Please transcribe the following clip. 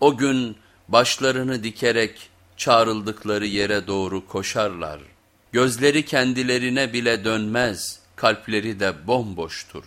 O gün başlarını dikerek çağrıldıkları yere doğru koşarlar. Gözleri kendilerine bile dönmez, kalpleri de bomboştur.